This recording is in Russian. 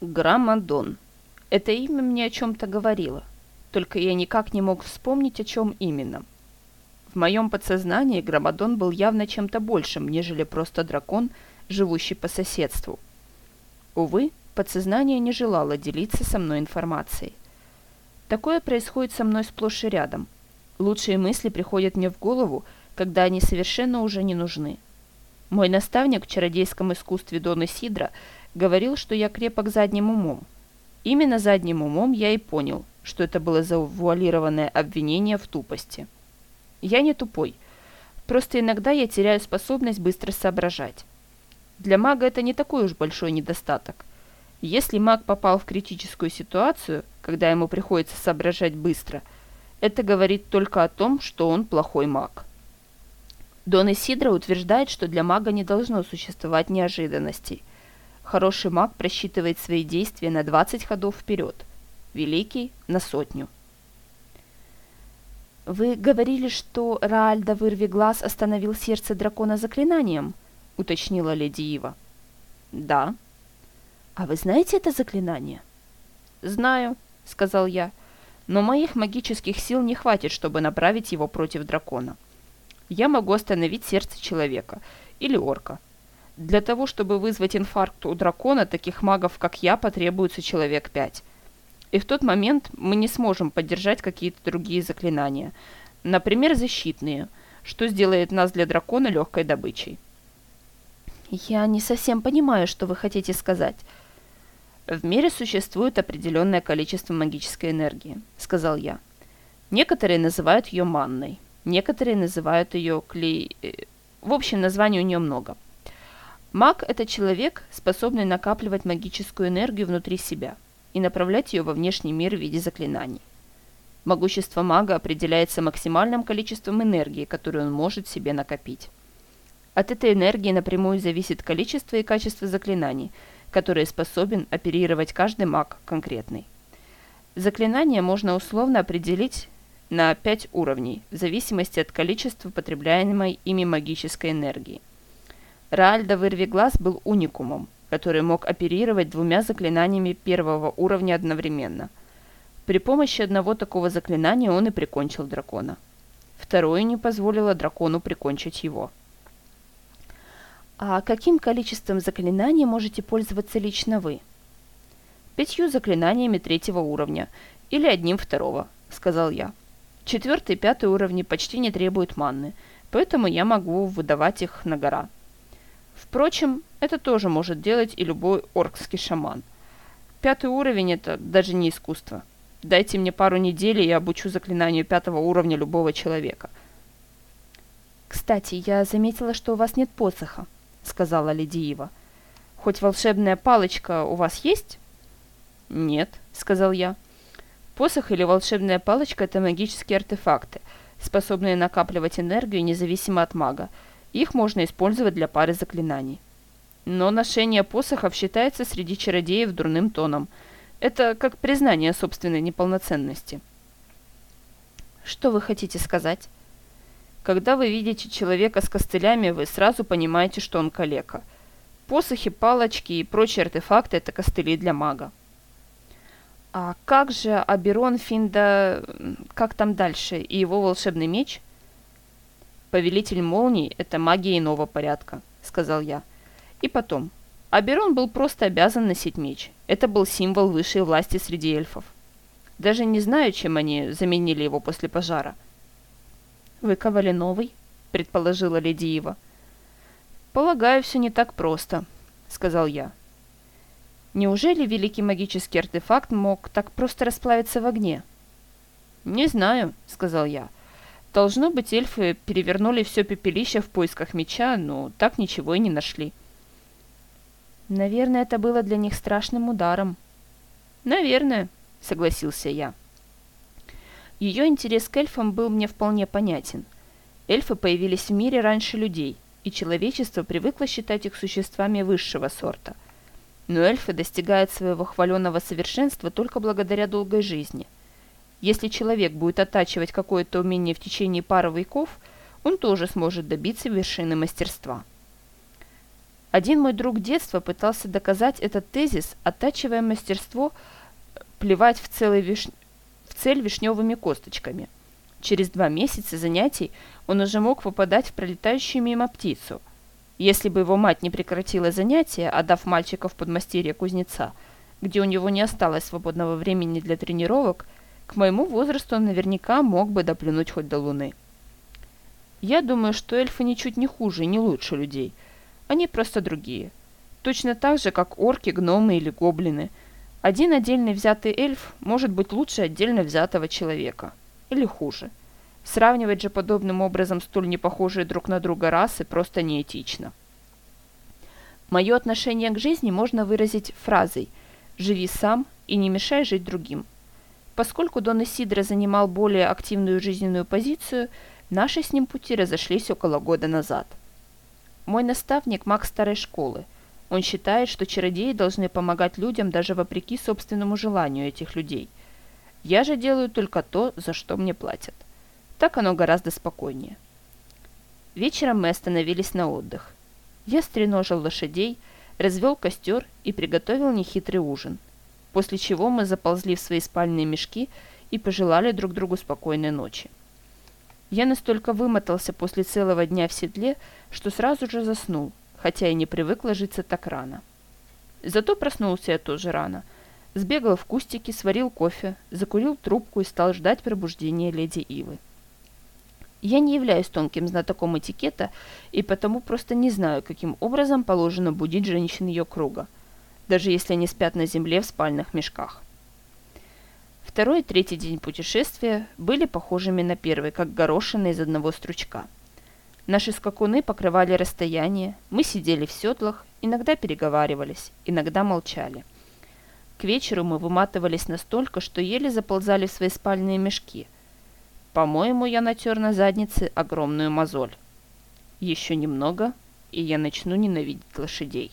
Граммадон. Это имя мне о чем-то говорило, только я никак не мог вспомнить, о чем именно. В моем подсознании Граммадон был явно чем-то большим, нежели просто дракон, живущий по соседству. Увы, подсознание не желало делиться со мной информацией. Такое происходит со мной сплошь и рядом. Лучшие мысли приходят мне в голову, когда они совершенно уже не нужны. Мой наставник в чародейском искусстве Дон Сидра говорил, что я крепок задним умом. Именно задним умом я и понял, что это было завуалированное обвинение в тупости. Я не тупой, просто иногда я теряю способность быстро соображать. Для мага это не такой уж большой недостаток. Если маг попал в критическую ситуацию, когда ему приходится соображать быстро, это говорит только о том, что он плохой маг. Дон Исидро утверждает, что для мага не должно существовать неожиданностей – Хороший маг просчитывает свои действия на 20 ходов вперед, великий – на сотню. «Вы говорили, что Раальда вырви глаз остановил сердце дракона заклинанием?» – уточнила леди Ива. «Да». «А вы знаете это заклинание?» «Знаю», – сказал я, – «но моих магических сил не хватит, чтобы направить его против дракона. Я могу остановить сердце человека или орка, для того, чтобы вызвать инфаркт у дракона, таких магов, как я, потребуется человек пять. И в тот момент мы не сможем поддержать какие-то другие заклинания. Например, защитные, что сделает нас для дракона легкой добычей. Я не совсем понимаю, что вы хотите сказать. В мире существует определенное количество магической энергии, сказал я. Некоторые называют ее манной, некоторые называют ее клей... Э, в общем, названий у нее много. Маг – это человек, способный накапливать магическую энергию внутри себя и направлять ее во внешний мир в виде заклинаний. Могущество мага определяется максимальным количеством энергии, которую он может себе накопить. От этой энергии напрямую зависит количество и качество заклинаний, которые способен оперировать каждый маг конкретный. Заклинание можно условно определить на 5 уровней, в зависимости от количества потребляемой ими магической энергии – Раальда Вырвиглаз был уникумом, который мог оперировать двумя заклинаниями первого уровня одновременно. При помощи одного такого заклинания он и прикончил дракона. Второе не позволило дракону прикончить его. «А каким количеством заклинаний можете пользоваться лично вы?» «Пятью заклинаниями третьего уровня или одним второго», — сказал я. «Четвертый и пятый уровни почти не требуют манны, поэтому я могу выдавать их на гора». Впрочем, это тоже может делать и любой оркский шаман. Пятый уровень – это даже не искусство. Дайте мне пару недель, и я обучу заклинанию пятого уровня любого человека. «Кстати, я заметила, что у вас нет посоха», — сказала леди Ива. «Хоть волшебная палочка у вас есть?» «Нет», — сказал я. «Посох или волшебная палочка — это магические артефакты, способные накапливать энергию независимо от мага, их можно использовать для пары заклинаний. Но ношение посохов считается среди чародеев дурным тоном. Это как признание собственной неполноценности. Что вы хотите сказать? Когда вы видите человека с костылями, вы сразу понимаете, что он калека. Посохи, палочки и прочие артефакты – это костыли для мага. А как же Аберон, Финда, как там дальше, и его волшебный меч – «Повелитель молний – это магия иного порядка», – сказал я. И потом. Аберон был просто обязан носить меч. Это был символ высшей власти среди эльфов. Даже не знаю, чем они заменили его после пожара. «Выковали новый?» – предположила леди Ива. «Полагаю, все не так просто», – сказал я. Неужели великий магический артефакт мог так просто расплавиться в огне? «Не знаю», — сказал я. Должно быть, эльфы перевернули все пепелище в поисках меча, но так ничего и не нашли. Наверное, это было для них страшным ударом. Наверное, согласился я. Ее интерес к эльфам был мне вполне понятен. Эльфы появились в мире раньше людей, и человечество привыкло считать их существами высшего сорта. Но эльфы достигают своего хваленного совершенства только благодаря долгой жизни – если человек будет оттачивать какое-то умение в течение пары веков, он тоже сможет добиться вершины мастерства. Один мой друг детства пытался доказать этот тезис, оттачивая мастерство плевать в, целый виш... в цель вишневыми косточками. Через два месяца занятий он уже мог попадать в пролетающую мимо птицу. Если бы его мать не прекратила занятия, отдав мальчика в подмастерье кузнеца, где у него не осталось свободного времени для тренировок, к моему возрасту он наверняка мог бы доплюнуть хоть до луны. Я думаю, что эльфы ничуть не хуже и не лучше людей – они просто другие. Точно так же, как орки, гномы или гоблины. Один отдельный взятый эльф может быть лучше отдельно взятого человека. Или хуже. Сравнивать же подобным образом столь непохожие друг на друга расы просто неэтично. Мое отношение к жизни можно выразить фразой «живи сам и не мешай жить другим». Поскольку Дон Исидро занимал более активную жизненную позицию, наши с ним пути разошлись около года назад – мой наставник – маг старой школы. Он считает, что чародеи должны помогать людям даже вопреки собственному желанию этих людей. Я же делаю только то, за что мне платят. Так оно гораздо спокойнее. Вечером мы остановились на отдых. Я стреножил лошадей, развел костер и приготовил нехитрый ужин. После чего мы заползли в свои спальные мешки и пожелали друг другу спокойной ночи. Я настолько вымотался после целого дня в седле, что сразу же заснул, хотя и не привык ложиться так рано. Зато проснулся я тоже рано. Сбегал в кустики, сварил кофе, закурил трубку и стал ждать пробуждения леди Ивы. Я не являюсь тонким знатоком этикета и потому просто не знаю, каким образом положено будить женщин ее круга, даже если они спят на земле в спальных мешках. Второй и третий день путешествия были похожими на первый, как горошины из одного стручка. Наши скакуны покрывали расстояние, мы сидели в седлах, иногда переговаривались, иногда молчали. К вечеру мы выматывались настолько, что еле заползали в свои спальные мешки. По-моему, я натер на заднице огромную мозоль. Еще немного, и я начну ненавидеть лошадей.